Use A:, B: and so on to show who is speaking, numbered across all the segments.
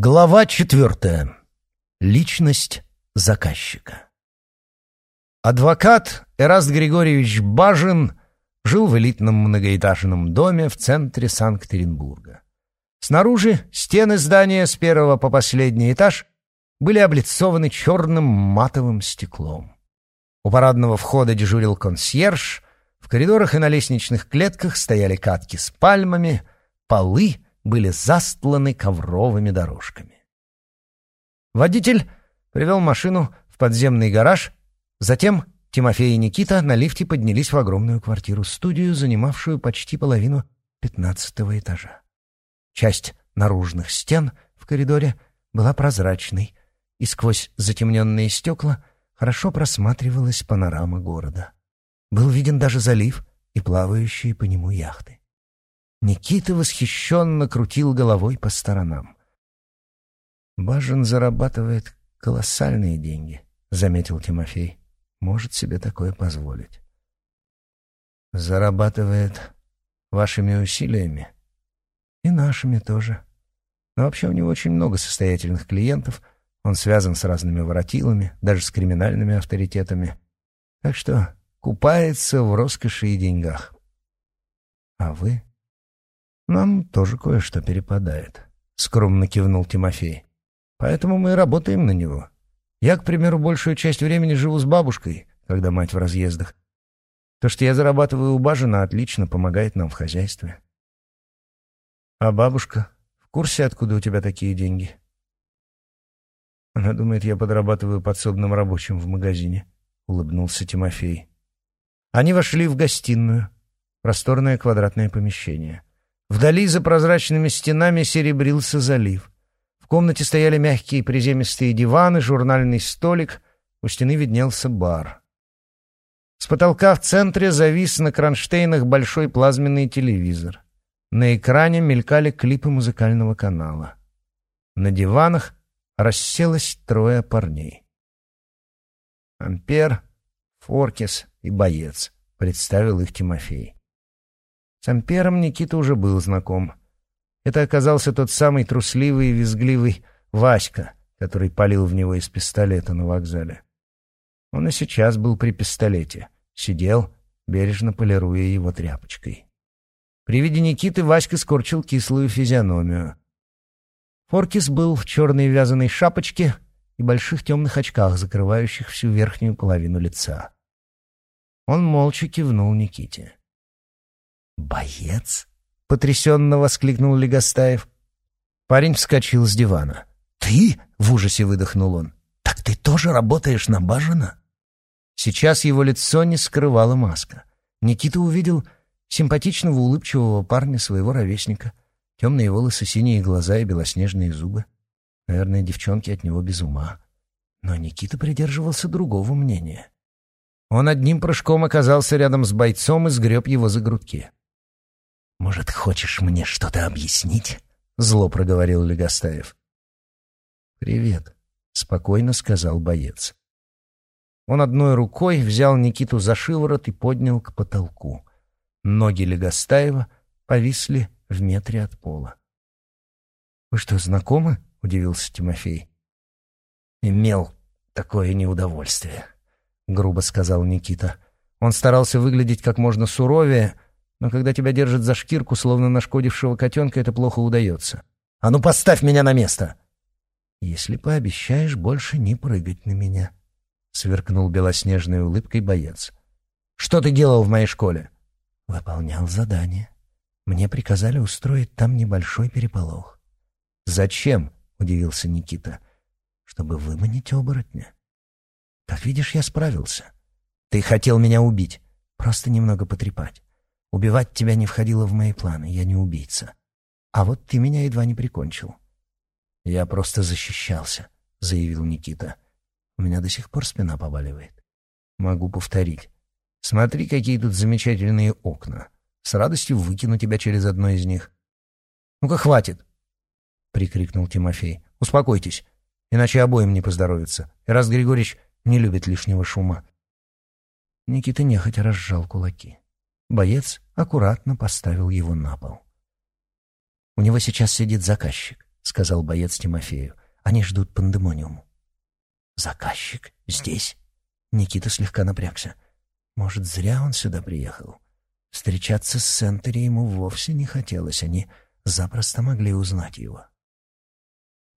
A: Глава четвертая. Личность заказчика. Адвокат Эраст Григорьевич Бажин жил в элитном многоэтажном доме в центре Санкт-Петербурга. Снаружи стены здания с первого по последний этаж были облицованы черным матовым стеклом. У парадного входа дежурил консьерж, в коридорах и на лестничных клетках стояли катки с пальмами, полы — были застланы ковровыми дорожками. Водитель привел машину в подземный гараж, затем Тимофей и Никита на лифте поднялись в огромную квартиру-студию, занимавшую почти половину пятнадцатого этажа. Часть наружных стен в коридоре была прозрачной, и сквозь затемненные стекла хорошо просматривалась панорама города. Был виден даже залив и плавающие по нему яхты. Никита восхищенно крутил головой по сторонам. «Бажен зарабатывает колоссальные деньги», — заметил Тимофей. «Может себе такое позволить». «Зарабатывает вашими усилиями?» «И нашими тоже. Но вообще у него очень много состоятельных клиентов. Он связан с разными воротилами, даже с криминальными авторитетами. Так что купается в роскоши и деньгах. А вы?» «Нам тоже кое-что перепадает», — скромно кивнул Тимофей. «Поэтому мы работаем на него. Я, к примеру, большую часть времени живу с бабушкой, когда мать в разъездах. То, что я зарабатываю у Бажина, отлично помогает нам в хозяйстве». «А бабушка в курсе, откуда у тебя такие деньги?» «Она думает, я подрабатываю подсобным рабочим в магазине», — улыбнулся Тимофей. Они вошли в гостиную, просторное квадратное помещение. Вдали за прозрачными стенами серебрился залив. В комнате стояли мягкие приземистые диваны, журнальный столик, у стены виднелся бар. С потолка в центре завис на кронштейнах большой плазменный телевизор. На экране мелькали клипы музыкального канала. На диванах расселось трое парней. Ампер, Форкис и Боец, представил их Тимофей. С Ампером Никита уже был знаком. Это оказался тот самый трусливый и визгливый Васька, который палил в него из пистолета на вокзале. Он и сейчас был при пистолете, сидел, бережно полируя его тряпочкой. При виде Никиты Васька скорчил кислую физиономию. Форкис был в черной вязаной шапочке и больших темных очках, закрывающих всю верхнюю половину лица. Он молча кивнул Никите. «Боец?» — потрясенно воскликнул Легостаев. Парень вскочил с дивана. «Ты?» — в ужасе выдохнул он. «Так ты тоже работаешь на Бажина?» Сейчас его лицо не скрывала маска. Никита увидел симпатичного улыбчивого парня своего ровесника. Темные волосы, синие глаза и белоснежные зубы. Наверное, девчонки от него без ума. Но Никита придерживался другого мнения. Он одним прыжком оказался рядом с бойцом и сгреб его за грудки. «Может, хочешь мне что-то объяснить?» — зло проговорил Легостаев. «Привет», — спокойно сказал боец. Он одной рукой взял Никиту за шиворот и поднял к потолку. Ноги Легостаева повисли в метре от пола. «Вы что, знакомы?» — удивился Тимофей. «Имел такое неудовольствие», — грубо сказал Никита. Он старался выглядеть как можно суровее, — но когда тебя держат за шкирку, словно нашкодившего котенка, это плохо удается. «А ну поставь меня на место!» «Если пообещаешь больше не прыгать на меня», — сверкнул белоснежной улыбкой боец. «Что ты делал в моей школе?» «Выполнял задание. Мне приказали устроить там небольшой переполох». «Зачем?» — удивился Никита. «Чтобы выманить оборотня». «Как видишь, я справился. Ты хотел меня убить, просто немного потрепать. Убивать тебя не входило в мои планы, я не убийца. А вот ты меня едва не прикончил. Я просто защищался, заявил Никита. У меня до сих пор спина побаливает. Могу повторить. Смотри, какие тут замечательные окна. С радостью выкину тебя через одно из них. Ну-ка, хватит, прикрикнул Тимофей. Успокойтесь, иначе обоим не поздоровится. И раз Григорьевич не любит лишнего шума. Никита нехотя разжал кулаки. Боец аккуратно поставил его на пол. «У него сейчас сидит заказчик», — сказал боец Тимофею. «Они ждут пандемониум». «Заказчик? Здесь?» Никита слегка напрягся. «Может, зря он сюда приехал?» Встречаться с Сентери ему вовсе не хотелось. Они запросто могли узнать его.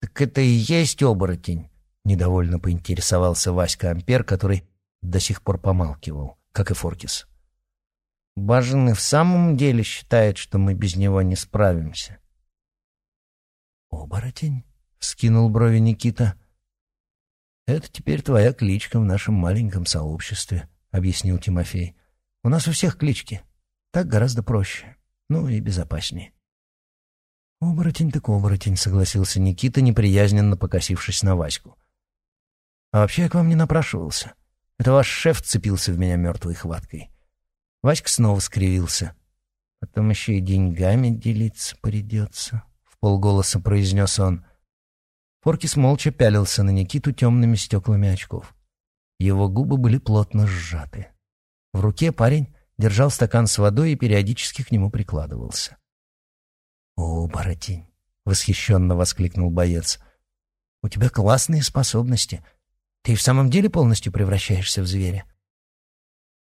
A: «Так это и есть оборотень?» — недовольно поинтересовался Васька Ампер, который до сих пор помалкивал, как и Форкис. Бажен и в самом деле считает, что мы без него не справимся. «Оборотень?» — скинул брови Никита. «Это теперь твоя кличка в нашем маленьком сообществе», — объяснил Тимофей. «У нас у всех клички. Так гораздо проще. Ну и безопаснее». «Оборотень так оборотень», — согласился Никита, неприязненно покосившись на Ваську. «А вообще я к вам не напрашивался. Это ваш шеф цепился в меня мертвой хваткой. Васька снова скривился. Потом еще и деньгами делиться придется, — в полголоса произнес он. Форкис молча пялился на Никиту темными стеклами очков. Его губы были плотно сжаты. В руке парень держал стакан с водой и периодически к нему прикладывался. «О, оборотень!» — восхищенно воскликнул боец. «У тебя классные способности. Ты в самом деле полностью превращаешься в зверя?»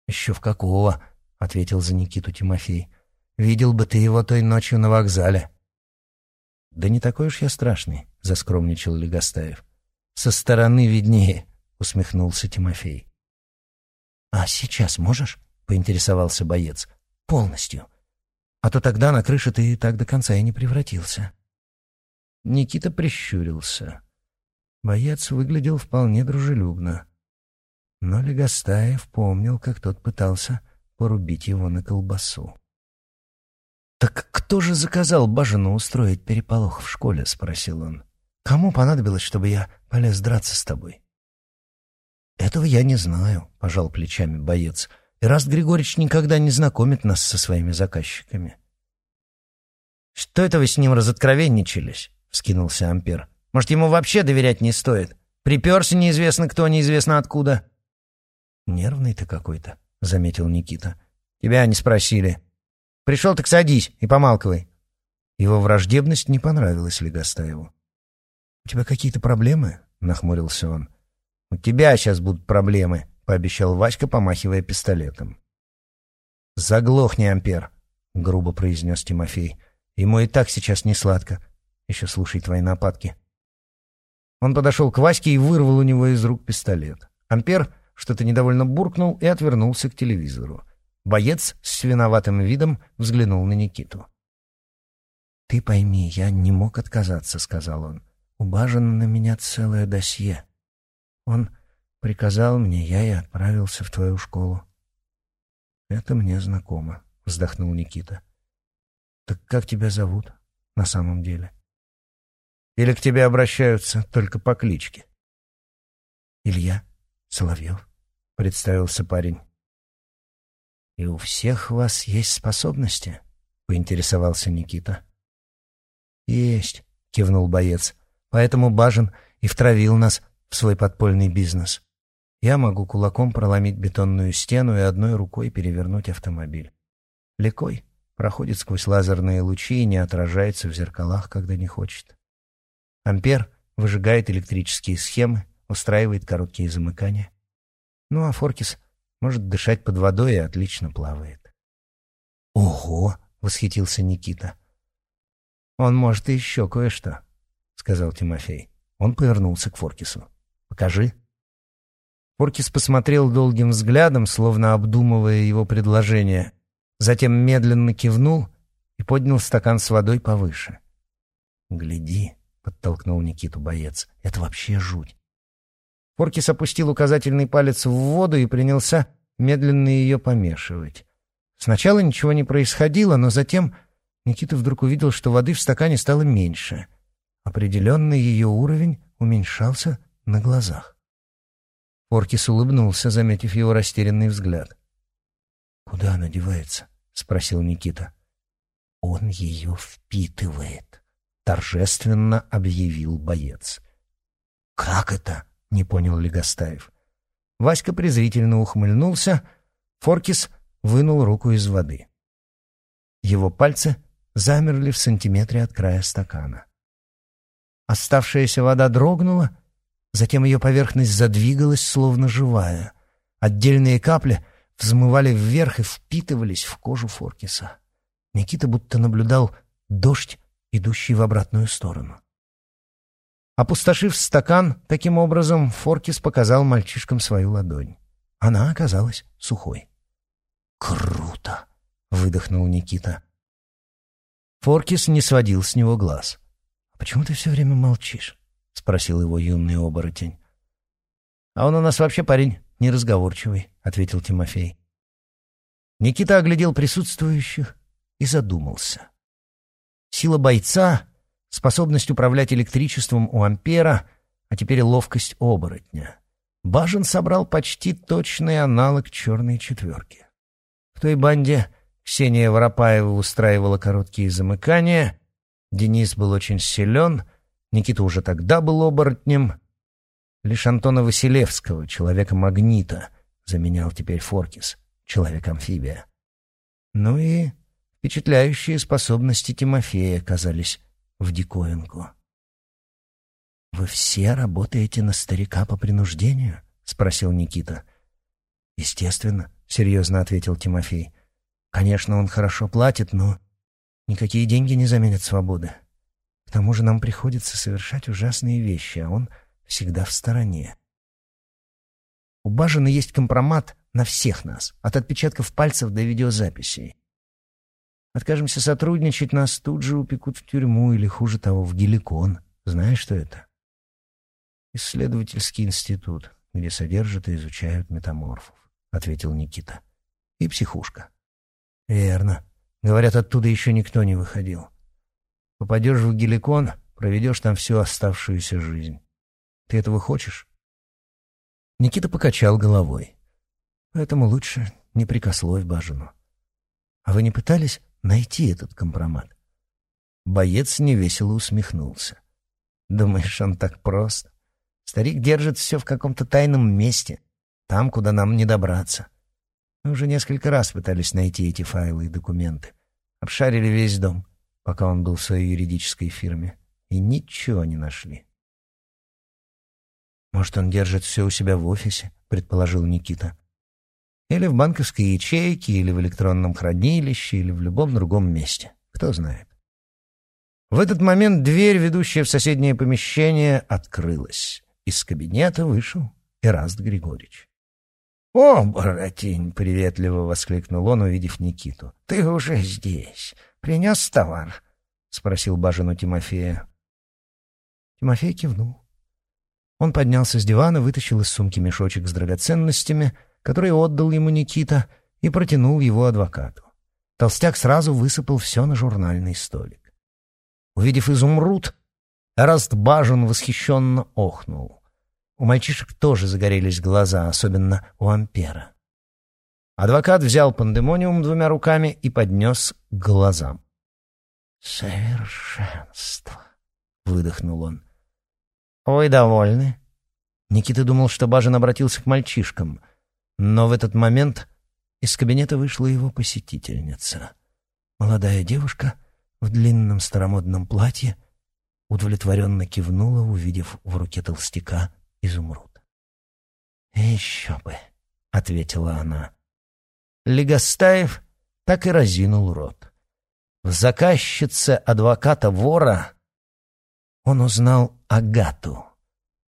A: «Еще в какого?» — ответил за Никиту Тимофей. «Видел бы ты его той ночью на вокзале». «Да не такой уж я страшный», — заскромничал Легостаев. «Со стороны виднее», — усмехнулся Тимофей. «А сейчас можешь?» — поинтересовался боец. «Полностью. А то тогда на крыше ты так до конца и не превратился». Никита прищурился. Боец выглядел вполне дружелюбно. Но Легостаев помнил, как тот пытался порубить его на колбасу. «Так кто же заказал Бажину устроить переполох в школе?» — спросил он. «Кому понадобилось, чтобы я полез драться с тобой?» «Этого я не знаю», — пожал плечами боец. «Ираст Григорьевич никогда не знакомит нас со своими заказчиками». «Что это вы с ним разоткровенничались?» — вскинулся Ампер. «Может, ему вообще доверять не стоит? Приперся неизвестно кто, неизвестно откуда». «Нервный ты какой-то», — заметил Никита. «Тебя не спросили. Пришел, так садись и помалкивай». Его враждебность не понравилась Легостаеву. «У тебя какие-то проблемы?» — нахмурился он. «У тебя сейчас будут проблемы», — пообещал Васька, помахивая пистолетом. «Заглохни, Ампер», — грубо произнес Тимофей. «Ему и так сейчас не сладко. Еще слушай твои нападки». Он подошел к Ваське и вырвал у него из рук пистолет. Ампер что-то недовольно буркнул и отвернулся к телевизору. Боец с виноватым видом взглянул на Никиту. «Ты пойми, я не мог отказаться», — сказал он. «У Бажина на меня целое досье. Он приказал мне, я и отправился в твою школу». «Это мне знакомо», — вздохнул Никита. «Так как тебя зовут на самом деле?» «Или к тебе обращаются только по кличке?» «Илья Соловьев» представился парень. «И у всех вас есть способности?» — поинтересовался Никита. «Есть», — кивнул боец. «Поэтому Бажен и втравил нас в свой подпольный бизнес. Я могу кулаком проломить бетонную стену и одной рукой перевернуть автомобиль. Лекой проходит сквозь лазерные лучи и не отражается в зеркалах, когда не хочет. Ампер выжигает электрические схемы, устраивает короткие замыкания. Ну а Форкис может дышать под водой и отлично плавает. «Ого!» — восхитился Никита. «Он может еще кое-что», — сказал Тимофей. Он повернулся к Форкису. «Покажи». Форкис посмотрел долгим взглядом, словно обдумывая его предложение, затем медленно кивнул и поднял стакан с водой повыше. «Гляди», — подтолкнул Никиту боец, — «это вообще жуть. Форкис опустил указательный палец в воду и принялся медленно ее помешивать. Сначала ничего не происходило, но затем Никита вдруг увидел, что воды в стакане стало меньше. Определенно ее уровень уменьшался на глазах. Форкис улыбнулся, заметив его растерянный взгляд. «Куда она девается?» — спросил Никита. «Он ее впитывает», — торжественно объявил боец. «Как это?» — не понял Легостаев. Васька презрительно ухмыльнулся, Форкис вынул руку из воды. Его пальцы замерли в сантиметре от края стакана. Оставшаяся вода дрогнула, затем ее поверхность задвигалась, словно живая. Отдельные капли взмывали вверх и впитывались в кожу Форкиса. Никита будто наблюдал дождь, идущий в обратную сторону. Опустошив стакан, таким образом Форкис показал мальчишкам свою ладонь. Она оказалась сухой. «Круто!» — выдохнул Никита. Форкис не сводил с него глаз. «А почему ты все время молчишь?» — спросил его юный оборотень. «А он у нас вообще парень неразговорчивый», — ответил Тимофей. Никита оглядел присутствующих и задумался. Сила бойца, способность управлять электричеством у Ампера, а теперь ловкость оборотня. Бажен собрал почти точный аналог черной четверки. В той банде Ксения Воропаева устраивала короткие замыкания, Денис был очень силен, Никита уже тогда был оборотнем. Лишь Антона Василевского, человека-магнита, заменял теперь Форкис, человек-амфибия. Ну и впечатляющие способности Тимофея казались в диковинку. «Вы все работаете на старика по принуждению?» — спросил Никита. «Естественно», — серьезно ответил Тимофей. «Конечно, он хорошо платит, но никакие деньги не заменят свободы. К тому же нам приходится совершать ужасные вещи, а он всегда в стороне. У Бажина есть компромат на всех нас, от отпечатков пальцев до видеозаписей. Откажемся сотрудничать, нас тут же упекут в тюрьму или, хуже того, в геликон. Знаешь, что это? Исследовательский институт, где содержат и изучают метаморфов, — ответил Никита. И психушка. Верно. Говорят, оттуда еще никто не выходил. Попадешь в геликон, проведешь там всю оставшуюся жизнь. Ты этого хочешь? Никита покачал головой. Поэтому лучше не прикословь Бажину. А вы не пытались найти этот компромат. Боец невесело усмехнулся. «Думаешь, он так прост? Старик держит все в каком-то тайном месте, там, куда нам не добраться. Мы уже несколько раз пытались найти эти файлы и документы. Обшарили весь дом, пока он был в своей юридической фирме, и ничего не нашли. «Может, он держит все у себя в офисе?» — предположил Никита. Или в банковской ячейке, или в электронном хранилище, или в любом другом месте. Кто знает. В этот момент дверь, ведущая в соседнее помещение, открылась. Из кабинета вышел Эраст Григорьевич. «О, Боротень!» — приветливо воскликнул он, увидев Никиту. «Ты уже здесь. Принес товар?» — спросил Бажину Тимофея. Тимофей кивнул. Он поднялся с дивана, вытащил из сумки мешочек с драгоценностями — который отдал ему Никита, и протянул его адвокату. Толстяк сразу высыпал все на журнальный столик. Увидев изумруд, Эраст Бажен восхищенно охнул. У мальчишек тоже загорелись глаза, особенно у Ампера. Адвокат взял пандемониум двумя руками и поднес к глазам. «Совершенство!» — выдохнул он. «Ой, довольны?» Никита думал, что Бажен обратился к мальчишкам — но в этот момент из кабинета вышла его посетительница. Молодая девушка в длинном старомодном платье удовлетворенно кивнула, увидев в руке толстяка изумруд. «Еще бы», — ответила она. Легостаев так и разинул рот. В заказчице адвоката-вора он узнал Агату,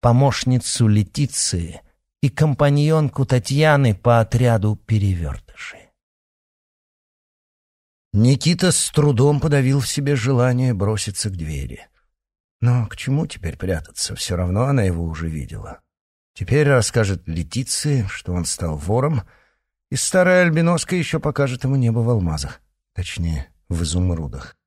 A: помощницу Летиции, и компаньонку Татьяны по отряду перевертышей. Никита с трудом подавил в себе желание броситься к двери. Но к чему теперь прятаться? Все равно она его уже видела. Теперь расскажет Летиции, что он стал вором, и старая альбиноска еще покажет ему небо в алмазах, точнее, в изумрудах.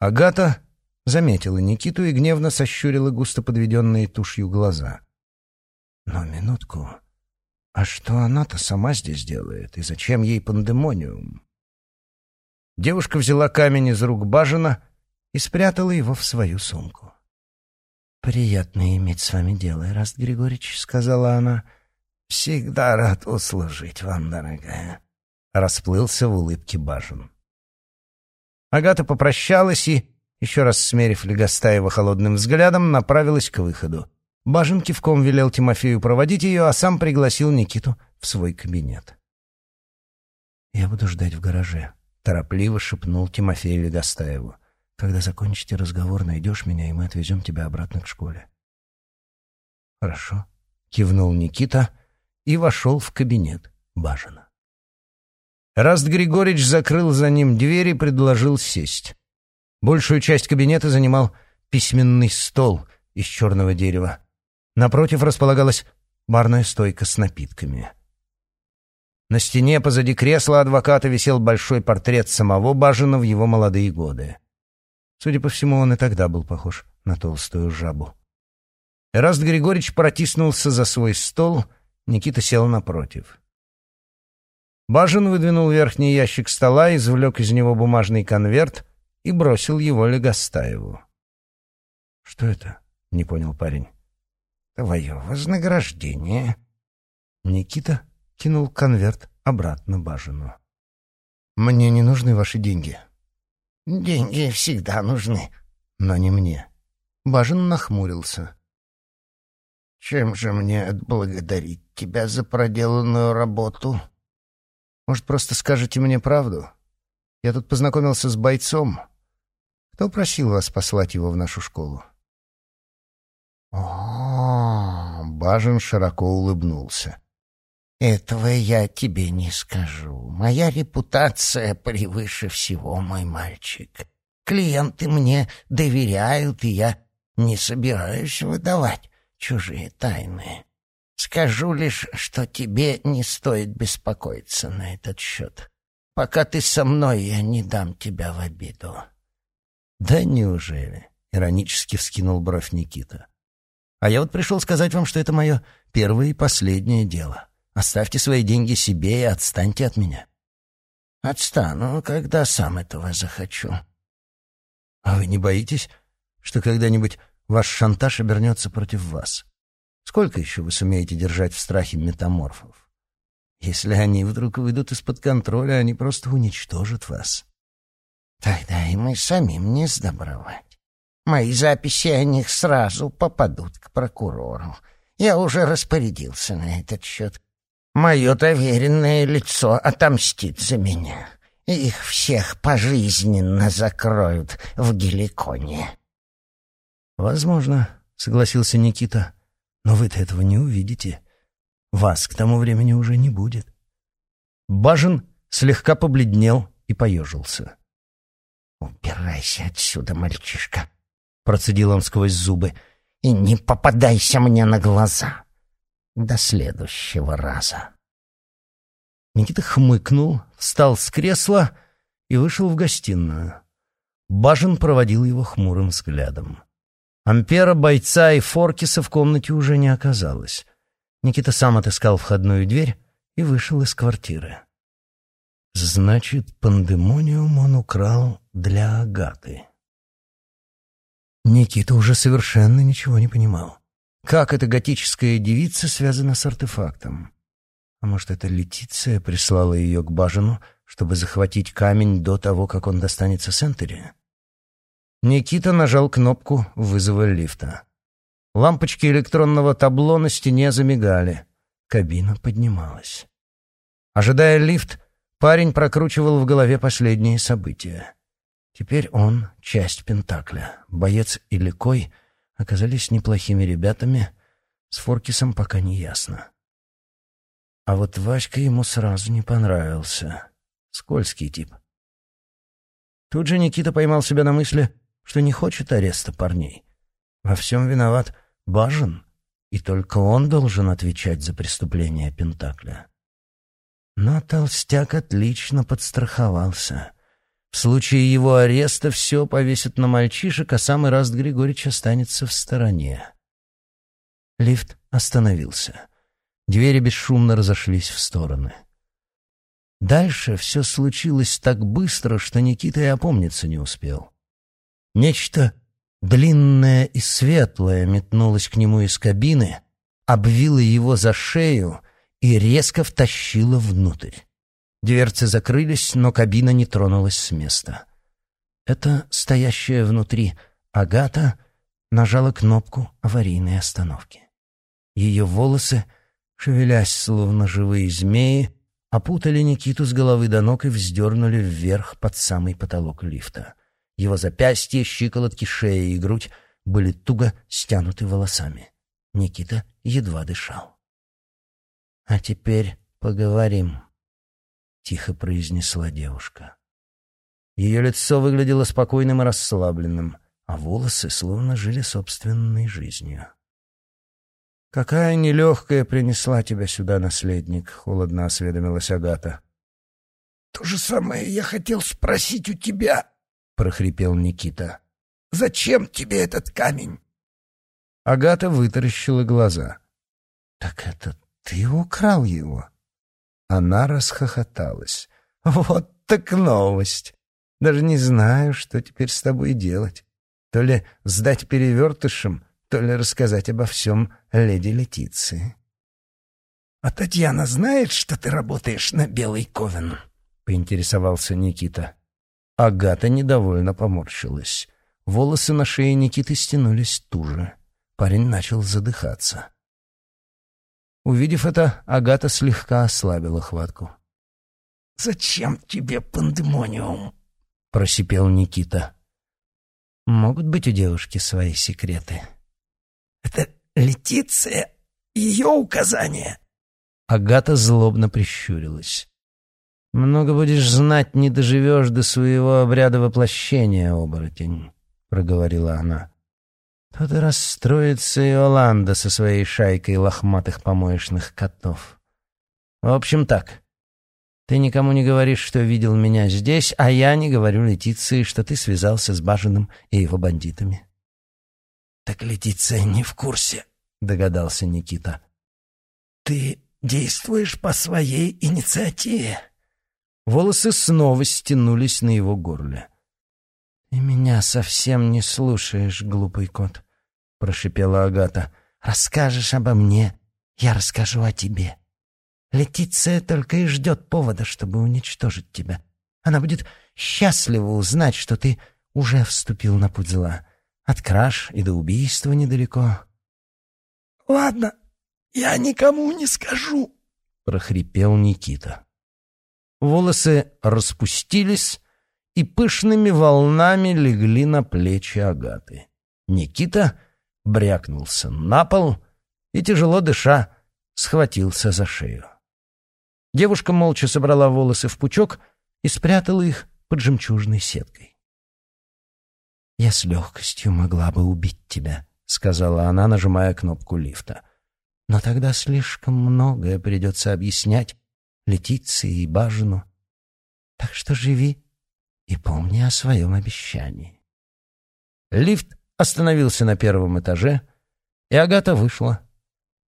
A: Агата заметила Никиту и гневно сощурила густо подведенные тушью глаза — но минутку. А что она-то сама здесь делает? И зачем ей пандемониум? Девушка взяла камень из рук Бажина и спрятала его в свою сумку. «Приятно иметь с вами дело, Раст Григорьевич», — сказала она. «Всегда рад услужить вам, дорогая», — расплылся в улыбке Бажин. Агата попрощалась и, еще раз смерив Легостаева холодным взглядом, направилась к выходу. Бажен кивком велел Тимофею проводить ее, а сам пригласил Никиту в свой кабинет. «Я буду ждать в гараже», — торопливо шепнул Тимофей Легостаеву. «Когда закончите разговор, найдешь меня, и мы отвезем тебя обратно к школе». «Хорошо», — кивнул Никита и вошел в кабинет Бажена. Раст Григорьевич закрыл за ним дверь и предложил сесть. Большую часть кабинета занимал письменный стол из черного дерева. Напротив располагалась барная стойка с напитками. На стене позади кресла адвоката висел большой портрет самого Бажина в его молодые годы. Судя по всему, он и тогда был похож на толстую жабу. Эраст Григорьевич протиснулся за свой стол, Никита сел напротив. Бажин выдвинул верхний ящик стола, извлек из него бумажный конверт и бросил его Легостаеву. «Что это?» — не понял парень. «Твое вознаграждение». Никита кинул конверт обратно Бажину. «Мне не нужны ваши деньги». «Деньги всегда нужны». «Но не мне». Бажин нахмурился. «Чем же мне отблагодарить тебя за проделанную работу?» «Может, просто скажете мне правду? Я тут познакомился с бойцом. Кто просил вас послать его в нашу школу?» О, Бажен широко улыбнулся. Этого я тебе не скажу. Моя репутация превыше всего, мой мальчик. Клиенты мне доверяют, и я не собираюсь выдавать чужие тайны. Скажу лишь, что тебе не стоит беспокоиться на этот счет. Пока ты со мной, я не дам тебя в обиду. Да неужели? Иронически вскинул бровь Никита. А я вот пришел сказать вам, что это мое первое и последнее дело. Оставьте свои деньги себе и отстаньте от меня. Отстану, когда сам этого захочу. А вы не боитесь, что когда-нибудь ваш шантаж обернется против вас? Сколько еще вы сумеете держать в страхе метаморфов? Если они вдруг выйдут из-под контроля, они просто уничтожат вас. Тогда и мы самим не сдобровать. Мои записи о них сразу попадут к прокурору. Я уже распорядился на этот счет. Мое доверенное лицо отомстит за меня. Их всех пожизненно закроют в Геликоне. «Возможно», — согласился Никита, — «но вы-то этого не увидите. Вас к тому времени уже не будет». Бажен слегка побледнел и поежился. «Убирайся отсюда, мальчишка», — процедил он сквозь зубы, — «и не попадайся мне на глаза. До следующего раза». Никита хмыкнул, встал с кресла и вышел в гостиную. Бажен проводил его хмурым взглядом. Ампера, бойца и Форкиса в комнате уже не оказалось. Никита сам отыскал входную дверь и вышел из квартиры. Значит, пандемониум он украл для Агаты. Никита уже совершенно ничего не понимал. Как эта готическая девица связана с артефактом? А может, это Летиция прислала ее к Бажину, чтобы захватить камень до того, как он достанется Сентери? Никита нажал кнопку вызова лифта. Лампочки электронного табло на стене замигали. Кабина поднималась. Ожидая лифт, парень прокручивал в голове последние события. Теперь он — часть Пентакля. Боец и Ликой оказались неплохими ребятами, с Форкисом пока не ясно. А вот Васька ему сразу не понравился. Скользкий тип. Тут же Никита поймал себя на мысли, что не хочет ареста парней. Во всем виноват Бажен, и только он должен отвечать за преступление Пентакля. Но толстяк отлично подстраховался — в случае его ареста все повесят на мальчишек, а сам Ираст Григорьевич останется в стороне. Лифт остановился. Двери бесшумно разошлись в стороны. Дальше все случилось так быстро, что Никита и опомниться не успел. Нечто длинное и светлое метнулось к нему из кабины, обвило его за шею и резко втащило внутрь. Дверцы закрылись, но кабина не тронулась с места. Это стоящая внутри Агата нажала кнопку аварийной остановки. Ее волосы, шевелясь словно живые змеи, опутали Никиту с головы до ног и вздернули вверх под самый потолок лифта. Его запястья, щиколотки, шея и грудь были туго стянуты волосами. Никита едва дышал. «А теперь поговорим», — тихо произнесла девушка. Ее лицо выглядело спокойным и расслабленным, а волосы словно жили собственной жизнью. «Какая нелегкая принесла тебя сюда, наследник?» — холодно осведомилась Агата.
B: «То же самое я хотел спросить у тебя», — прохрипел Никита. «Зачем тебе этот камень?»
A: Агата вытаращила глаза. «Так это ты украл его?» Она расхохоталась. «Вот так новость! Даже не знаю, что теперь с тобой делать. То ли сдать перевертышем, то ли рассказать обо всем леди Летиции».
B: «А Татьяна знает, что ты работаешь на Белый Ковен?» — поинтересовался Никита.
A: Агата недовольно поморщилась. Волосы на шее Никиты стянулись туже. Парень начал задыхаться. Увидев это, Агата слегка ослабила хватку.
B: «Зачем тебе пандемониум?»
A: — просипел Никита. «Могут быть у девушки свои секреты».
B: «Это Летиция? Ее указание?»
A: Агата злобно прищурилась. «Много будешь знать, не доживешь до своего обряда воплощения, оборотень», — проговорила она. Тут и расстроится Иоланда со своей шайкой лохматых помоечных котов. В общем так, ты никому не говоришь, что видел меня здесь, а я не говорю Летиции, что ты связался с Баженым и его бандитами.
B: Так Летиция не в курсе, догадался Никита. Ты действуешь по своей инициативе.
A: Волосы снова стянулись на его горле. «Ты меня совсем не слушаешь, глупый кот», — прошипела Агата. «Расскажешь обо мне, я расскажу о тебе. Летиция только и ждет повода, чтобы уничтожить тебя. Она будет счастлива узнать, что ты уже вступил на путь зла. От краж и до убийства недалеко».
B: «Ладно, я никому не скажу», — прохрипел Никита.
A: Волосы распустились, и пышными волнами легли на плечи Агаты. Никита брякнулся на пол и, тяжело дыша, схватился за шею. Девушка молча собрала волосы в пучок и спрятала их под жемчужной сеткой. «Я с легкостью могла бы убить тебя», — сказала она, нажимая кнопку лифта. «Но тогда слишком многое придется объяснять Летиции и Бажину. Так что живи и помни о своем обещании. Лифт остановился на первом этаже, и Агата вышла.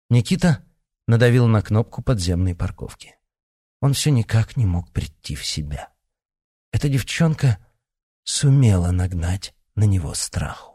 A: Никита надавил на кнопку подземной парковки. Он все никак не мог прийти в себя. Эта девчонка сумела нагнать на него страху.